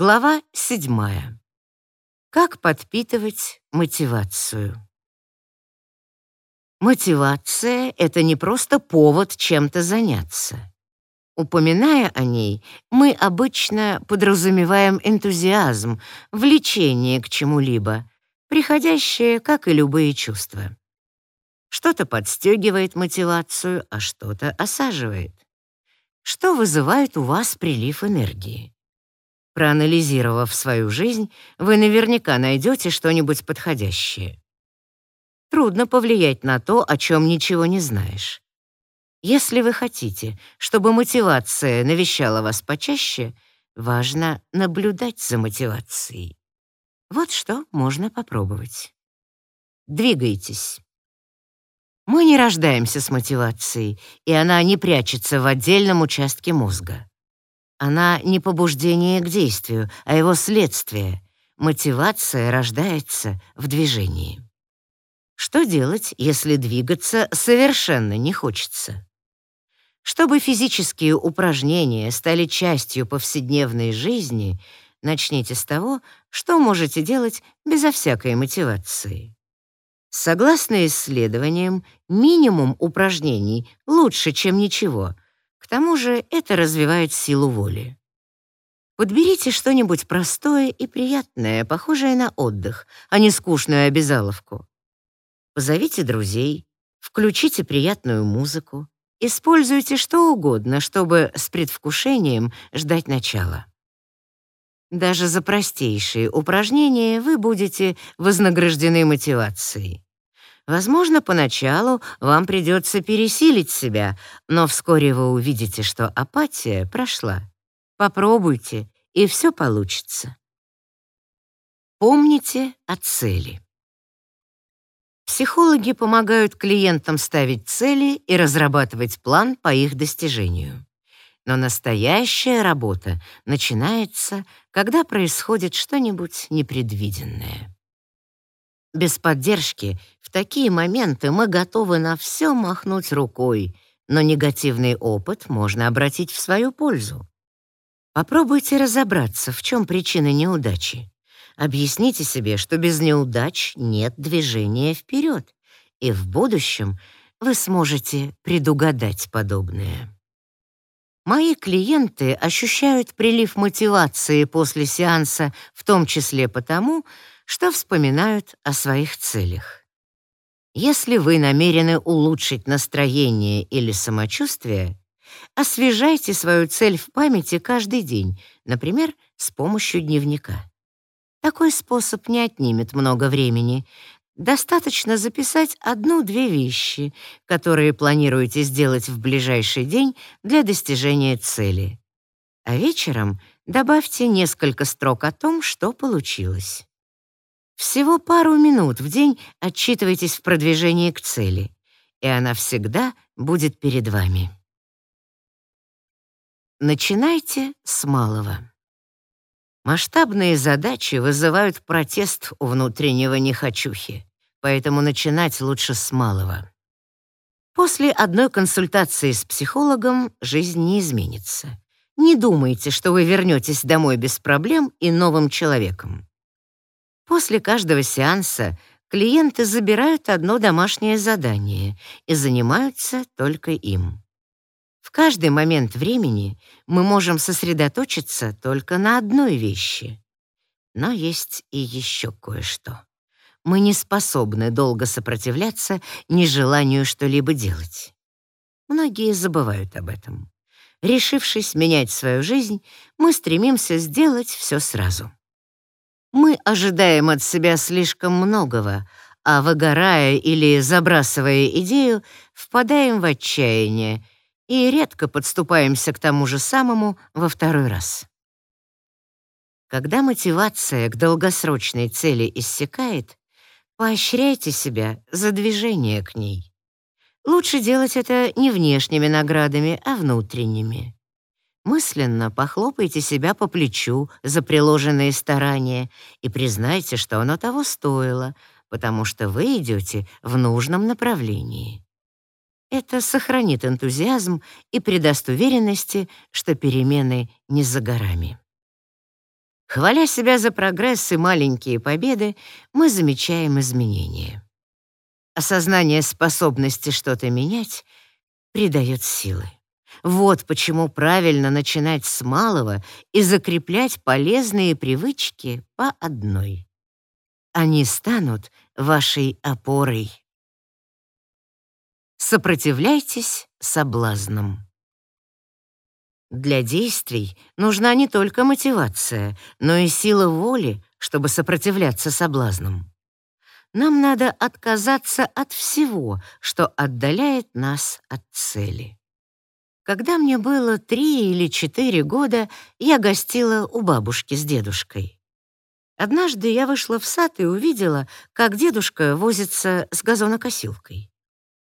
Глава седьмая. Как подпитывать мотивацию? Мотивация — это не просто повод чем-то заняться. Упоминая о ней, мы обычно подразумеваем энтузиазм, влечение к чему-либо, приходящее, как и любые чувства. Что-то подстегивает мотивацию, а что-то осаживает. Что вызывает у вас прилив энергии? Проанализировав свою жизнь, вы наверняка найдете что-нибудь подходящее. Трудно повлиять на то, о чем ничего не знаешь. Если вы хотите, чтобы мотивация навещала вас почаще, важно наблюдать за мотивацией. Вот что можно попробовать. Двигайтесь. Мы не рождаемся с мотивацией, и она не прячется в отдельном участке мозга. Она не побуждение к действию, а его следствие. Мотивация рождается в движении. Что делать, если двигаться совершенно не хочется? Чтобы физические упражнения стали частью повседневной жизни, начните с того, что можете делать безо всякой мотивации. Согласно исследованиям, минимум упражнений лучше, чем ничего — к тому же это развивает силу воли. Подберите что-нибудь простое и приятное, похожее на отдых, а не скучную обязаловку. Позовите друзей, включите приятную музыку, используйте что угодно, чтобы с предвкушением ждать начала. Даже за простейшие упражнения вы будете вознаграждены мотивацией. Возможно, поначалу вам придется пересилить себя, но вскоре вы увидите, что апатия прошла. Попробуйте, и все получится. Помните о цели. Психологи помогают клиентам ставить цели и разрабатывать план по их достижению. Но настоящая работа начинается, когда происходит что-нибудь непредвиденное. Без поддержки в такие моменты мы готовы на все махнуть рукой, но негативный опыт можно обратить в свою пользу. Попробуйте разобраться, в чем причина неудачи. Объясните себе, что без неудач нет движения вперед, и в будущем вы сможете предугадать подобное. Мои клиенты ощущают прилив мотивации после сеанса в том числе потому, что вспоминают о своих целях. Если вы намерены улучшить настроение или самочувствие, освежайте свою цель в памяти каждый день, например, с помощью дневника. Такой способ не отнимет много времени. Достаточно записать одну-две вещи, которые планируете сделать в ближайший день для достижения цели. А вечером добавьте несколько строк о том, что получилось. Всего пару минут в день отчитывайтесь в продвижении к цели, и она всегда будет перед вами. Начинайте с малого. Масштабные задачи вызывают протест у внутреннего нехочухи, поэтому начинать лучше с малого. После одной консультации с психологом жизнь не изменится. Не думайте, что вы вернетесь домой без проблем и новым человеком. После каждого сеанса клиенты забирают одно домашнее задание и занимаются только им. В каждый момент времени мы можем сосредоточиться только на одной вещи. Но есть и еще кое-что. Мы не способны долго сопротивляться нежеланию что-либо делать. Многие забывают об этом. Решившись менять свою жизнь, мы стремимся сделать все сразу. Мы ожидаем от себя слишком многого, а выгорая или забрасывая идею, впадаем в отчаяние и редко подступаемся к тому же самому во второй раз. Когда мотивация к долгосрочной цели иссякает, поощряйте себя за движение к ней. Лучше делать это не внешними наградами, а внутренними. Мысленно похлопайте себя по плечу за приложенные старания и признайте, что оно того стоило, потому что вы идете в нужном направлении. Это сохранит энтузиазм и придаст уверенности, что перемены не за горами. Хваля себя за прогресс и маленькие победы, мы замечаем изменения. Осознание способности что-то менять придает силы. Вот почему правильно начинать с малого и закреплять полезные привычки по одной. Они станут вашей опорой. Сопротивляйтесь соблазнам. Для действий нужна не только мотивация, но и сила воли, чтобы сопротивляться соблазнам. Нам надо отказаться от всего, что отдаляет нас от цели. Когда мне было три или четыре года, я гостила у бабушки с дедушкой. Однажды я вышла в сад и увидела, как дедушка возится с газонокосилкой.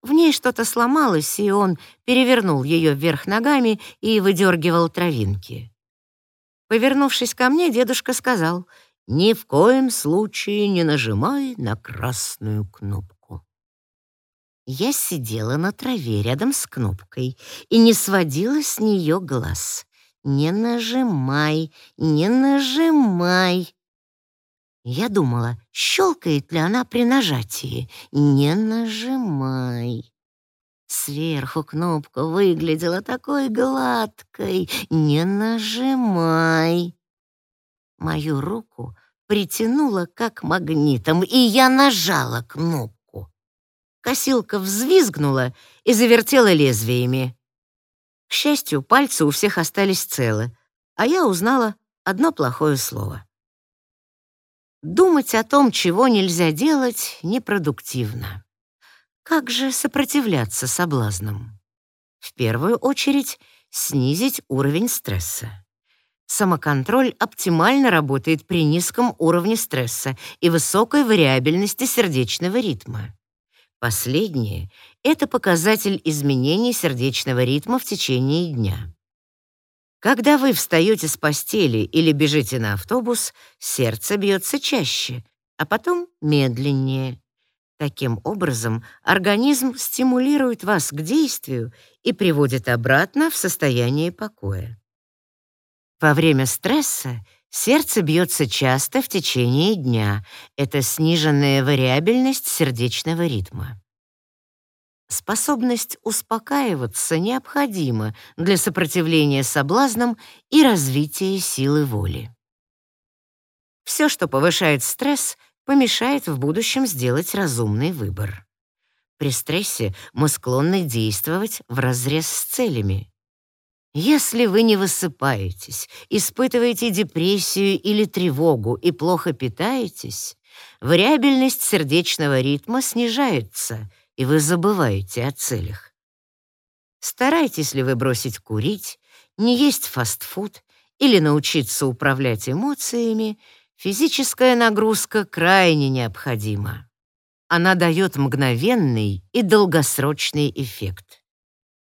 В ней что-то сломалось, и он перевернул ее вверх ногами и выдергивал травинки. Повернувшись ко мне, дедушка сказал, «Ни в коем случае не нажимай на красную кнопку». Я сидела на траве рядом с кнопкой и не сводила с нее глаз. «Не нажимай, не нажимай». Я думала, щелкает ли она при нажатии. Не нажимай. Сверху кнопка выглядела такой гладкой. Не нажимай. Мою руку притянуло как магнитом, и я нажала кнопку. Косилка взвизгнула и завертела лезвиями. К счастью, пальцы у всех остались целы, а я узнала одно плохое слово. Думать о том, чего нельзя делать, непродуктивно. Как же сопротивляться соблазнам? В первую очередь, снизить уровень стресса. Самоконтроль оптимально работает при низком уровне стресса и высокой вариабельности сердечного ритма. Последнее — это показатель изменений сердечного ритма в течение дня. Когда вы встаете с постели или бежите на автобус, сердце бьется чаще, а потом медленнее. Таким образом, организм стимулирует вас к действию и приводит обратно в состояние покоя. Во время стресса сердце бьется часто в течение дня. Это сниженная вариабельность сердечного ритма. Способность успокаиваться необходима для сопротивления соблазнам и развития силы воли. Все, что повышает стресс, помешает в будущем сделать разумный выбор. При стрессе мы склонны действовать вразрез с целями. Если вы не высыпаетесь, испытываете депрессию или тревогу и плохо питаетесь, вариабельность сердечного ритма снижается — и вы забываете о целях. Старайтесь ли вы бросить курить, не есть фастфуд или научиться управлять эмоциями, физическая нагрузка крайне необходима. Она дает мгновенный и долгосрочный эффект.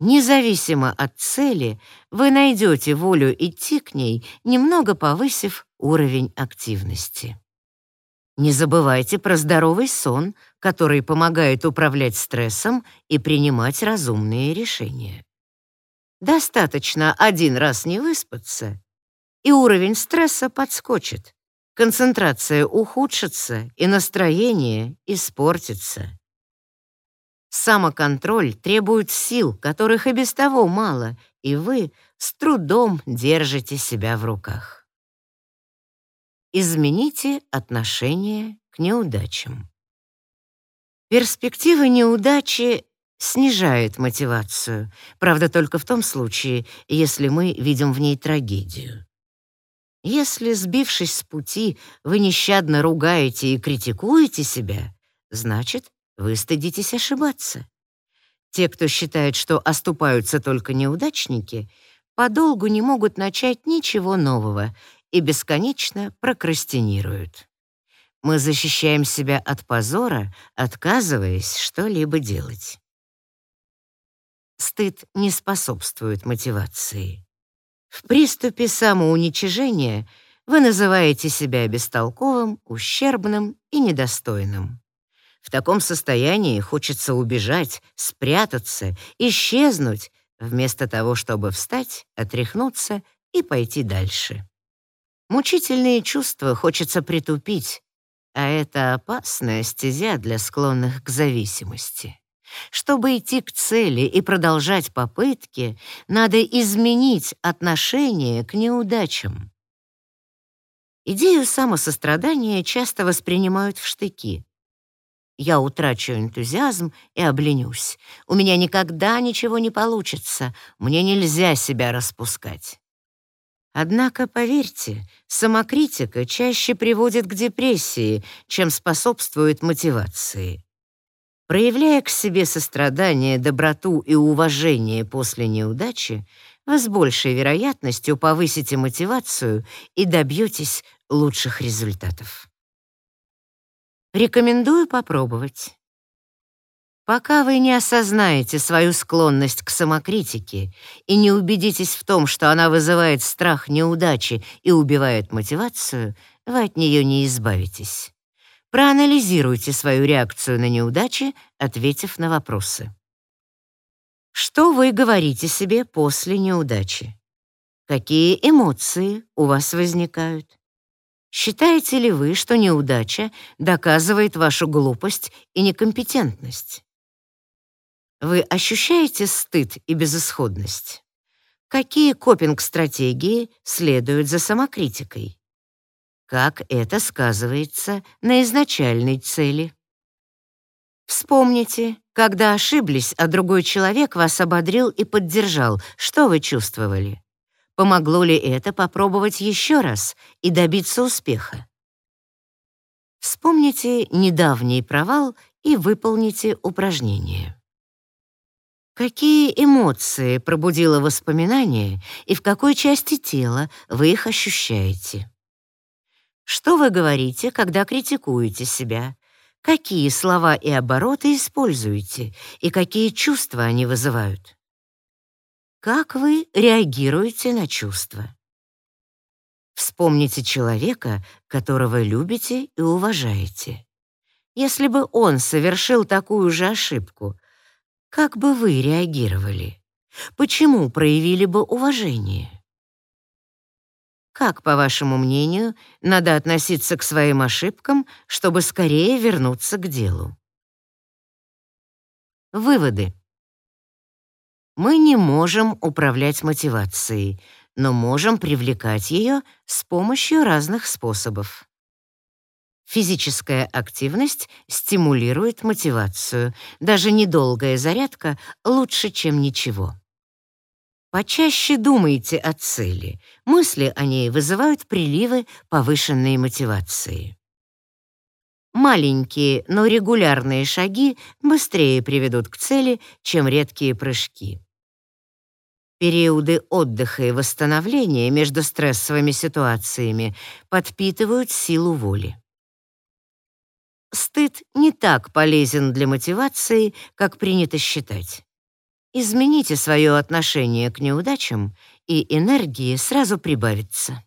Независимо от цели, вы найдете волю идти к ней, немного повысив уровень активности. Не забывайте про здоровый сон, который помогает управлять стрессом и принимать разумные решения. Достаточно один раз не выспаться, и уровень стресса подскочит, концентрация ухудшится и настроение испортится. Самоконтроль требует сил, которых и без того мало, и вы с трудом держите себя в руках. Измените отношение к неудачам. Перспектива неудачи снижает мотивацию, правда, только в том случае, если мы видим в ней трагедию. Если, сбившись с пути, вы нещадно ругаете и критикуете себя, значит, вы стыдитесь ошибаться. Те, кто считает, что оступаются только неудачники, подолгу не могут начать ничего нового и бесконечно прокрастинируют. Мы защищаем себя от позора, отказываясь что-либо делать. Стыд не способствует мотивации. В приступе самоуничижения вы называете себя бестолковым, ущербным и недостойным. В таком состоянии хочется убежать, спрятаться, исчезнуть, вместо того, чтобы встать, отряхнуться и пойти дальше. Мучительные чувства хочется притупить, а это опасная стезя для склонных к зависимости. Чтобы идти к цели и продолжать попытки, надо изменить отношение к неудачам. Идею самосострадания часто воспринимают в штыки. Я утрачу энтузиазм и обленюсь. У меня никогда ничего не получится. Мне нельзя себя распускать. Однако, поверьте, самокритика чаще приводит к депрессии, чем способствует мотивации. Проявляя к себе сострадание, доброту и уважение после неудачи, вы с большей вероятностью повысите мотивацию и добьетесь лучших результатов. Рекомендую попробовать. Пока вы не осознаете свою склонность к самокритике и не убедитесь в том, что она вызывает страх неудачи и убивает мотивацию, вы от нее не избавитесь. Проанализируйте свою реакцию на неудачи, ответив на вопросы. Что вы говорите себе после неудачи? Какие эмоции у вас возникают? Считаете ли вы, что неудача доказывает вашу глупость и некомпетентность? Вы ощущаете стыд и безысходность? Какие копинг-стратегии следуют за самокритикой? Как это сказывается на изначальной цели? Вспомните, когда ошиблись, а другой человек вас ободрил и поддержал, что вы чувствовали? Помогло ли это попробовать еще раз и добиться успеха? Вспомните недавний провал и выполните упражнение. Какие эмоции пробудило воспоминание и в какой части тела вы их ощущаете? Что вы говорите, когда критикуете себя? Какие слова и обороты используете и какие чувства они вызывают? Как вы реагируете на чувства? Вспомните человека, которого любите и уважаете. Если бы он совершил такую же ошибку, как бы вы реагировали? Почему проявили бы уважение? Как, по вашему мнению, надо относиться к своим ошибкам, чтобы скорее вернуться к делу? Выводы. Мы не можем управлять мотивацией, но можем привлекать ее с помощью разных способов. Физическая активность стимулирует мотивацию. Даже недолгая зарядка лучше, чем ничего. Почаще думайте о цели. Мысли о ней вызывают приливы повышенной мотивации. Маленькие, но регулярные шаги быстрее приведут к цели, чем редкие прыжки. Периоды отдыха и восстановления между стрессовыми ситуациями подпитывают силу воли. Стыд не так полезен для мотивации, как принято считать. Измените свое отношение к неудачам, и энергии сразу прибавится.